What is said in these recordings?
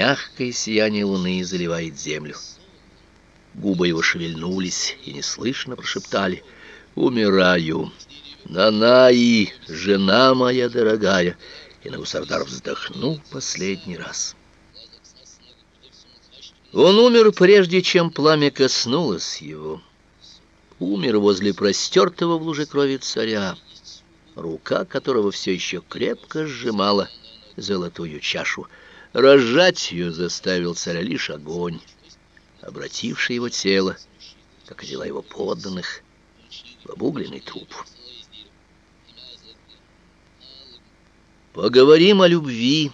мягкое сияние луны заливает землю. Губы его шевельнулись и неслышно прошептали «Умираю! Нанаи, жена моя дорогая!» И Навусардар вздохнул последний раз. Он умер, прежде чем пламя коснулось его. Умер возле простертого в луже крови царя, рука которого все еще крепко сжимала золотую чашу. Разжать ее заставил царя лишь огонь, обративший его тело, как и дела его подданных, в обугленный труп. Поговорим о любви.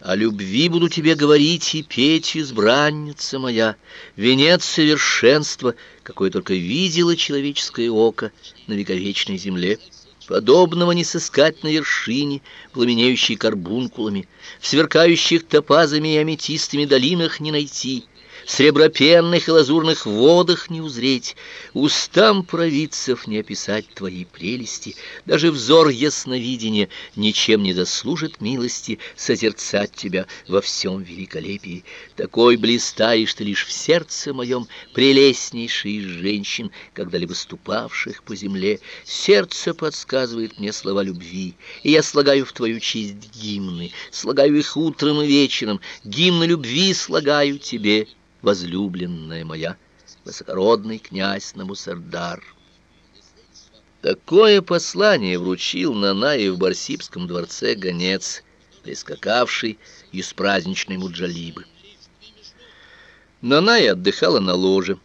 О любви буду тебе говорить и петь, избранница моя, венец совершенства, какое только видело человеческое око на вековечной земле. Подобного не сыскать на вершине, пламенеющей карбункулами, в сверкающих топазами и аметистами долинах не найти — сребропенных и лазурных водах не узреть, устам провидцев не описать твои прелести, даже взор ясновидения ничем не заслужит милости созерцать тебя во всем великолепии. Такой блистаешь ты лишь в сердце моем, прелестнейший из женщин, когда-либо ступавших по земле. Сердце подсказывает мне слова любви, и я слагаю в твою честь гимны, слагаю их утром и вечером, гимны любви слагаю тебе, возлюбленная моя, высокородный князь Намусардар. Такое послание вручил Нанае в Барсибском дворце гонец, прискакавший из праздничной Муджалибы. Наная отдыхала на ложе.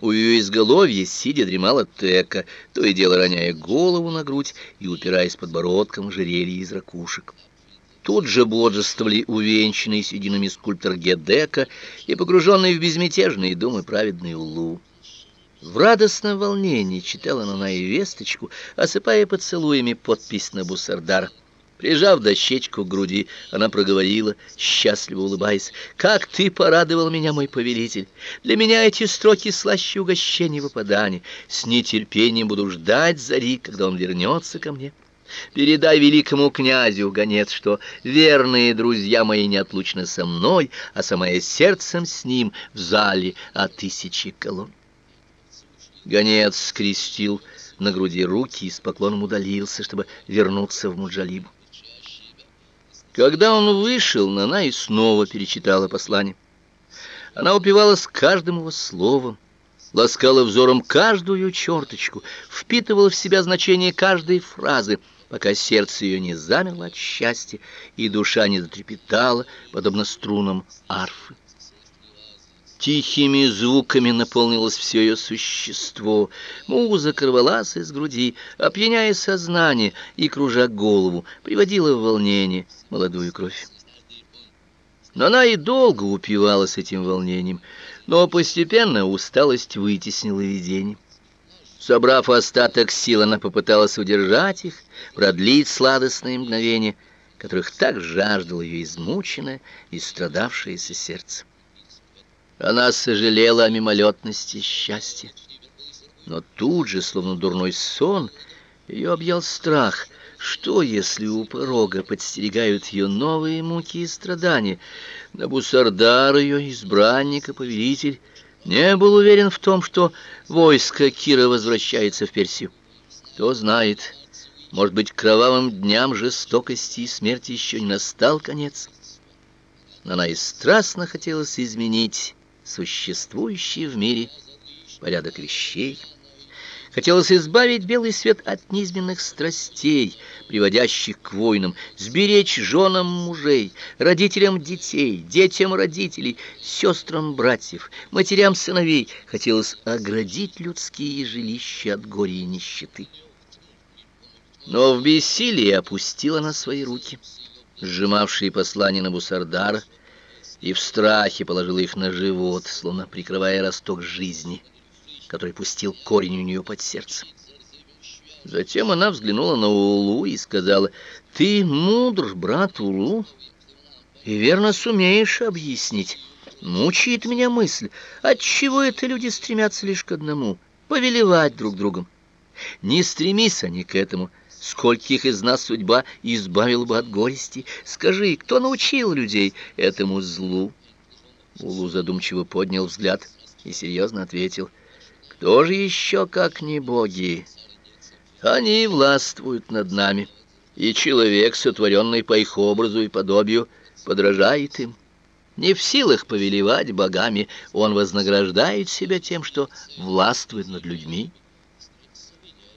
У ее изголовья, сидя, дремала Тека, то и дело роняя голову на грудь и упираясь подбородком в жерелье из ракушек. Тут же бодрствовали увенчанный сединами скульптор Гедека и погруженный в безмятежные думы праведный Улу. В радостном волнении читала она и весточку, осыпая поцелуями подпись на Бусардар. Прижав дощечку к груди, она проговорила, счастливо улыбаясь, «Как ты порадовал меня, мой повелитель! Для меня эти строки слаще угощения выпадания. С нетерпением буду ждать зари, когда он вернется ко мне». Передай великому князю, гонец, что верные друзья мои неотлучны со мной, а самое сердцем с ним в зале о тысячи колонн. Гонец скрестил на груди руки и с поклоном удалился, чтобы вернуться в Муджалибу. Когда он вышел, Нана и снова перечитала послание. Она упивалась каждым его словом, ласкала взором каждую черточку, впитывала в себя значение каждой фразы — пока сердце ее не замерло от счастья и душа не затрепетала, подобно струнам арфы. Тихими звуками наполнилось все ее существо. Музыка рвалась из груди, опьяняя сознание и, кружа голову, приводила в волнение молодую кровь. Но она и долго упивалась этим волнением, но постепенно усталость вытеснила видение. Собрав остаток сил, она попыталась удержать их, продлить сладостные мгновения, которых так жаждало ее измученное и страдавшееся сердце. Она сожалела о мимолетности счастья. Но тут же, словно дурной сон, ее объял страх. Что, если у порога подстерегают ее новые муки и страдания? Набусардар ее, избранник и повелитель, не был уверен в том, что войско Кира возвращается в Персию. Кто знает, может быть, кровавым дням жестокости и смерти еще не настал конец. Но она и страстно хотелось изменить существующий в мире порядок вещей. Хотелось избавить белый свет от низменных страстей, приводящих к войнам, сберечь женам мужей, родителям детей, детям родителей, сестрам братьев, матерям сыновей. Хотелось оградить людские жилища от горя и нищеты. Но в бессилии опустила на свои руки, сжимавшие послание на Бусардара, и в страхе положила их на живот, словно прикрывая росток жизни — который пустил корень у нее под сердцем. Затем она взглянула на Улу и сказала, «Ты мудр, брат Улу, и верно сумеешь объяснить. Мучает меня мысль, отчего это люди стремятся лишь к одному — повелевать друг другом. Не стремись они к этому, Скольких из нас судьба избавила бы от горести? Скажи, кто научил людей этому злу? Улу задумчиво поднял взгляд и серьезно ответил. Кто же еще, как не боги? Они властвуют над нами, и человек, сотворенный по их образу и подобию, подражает им. Не в силах повелевать богами, он вознаграждает себя тем, что властвует над людьми.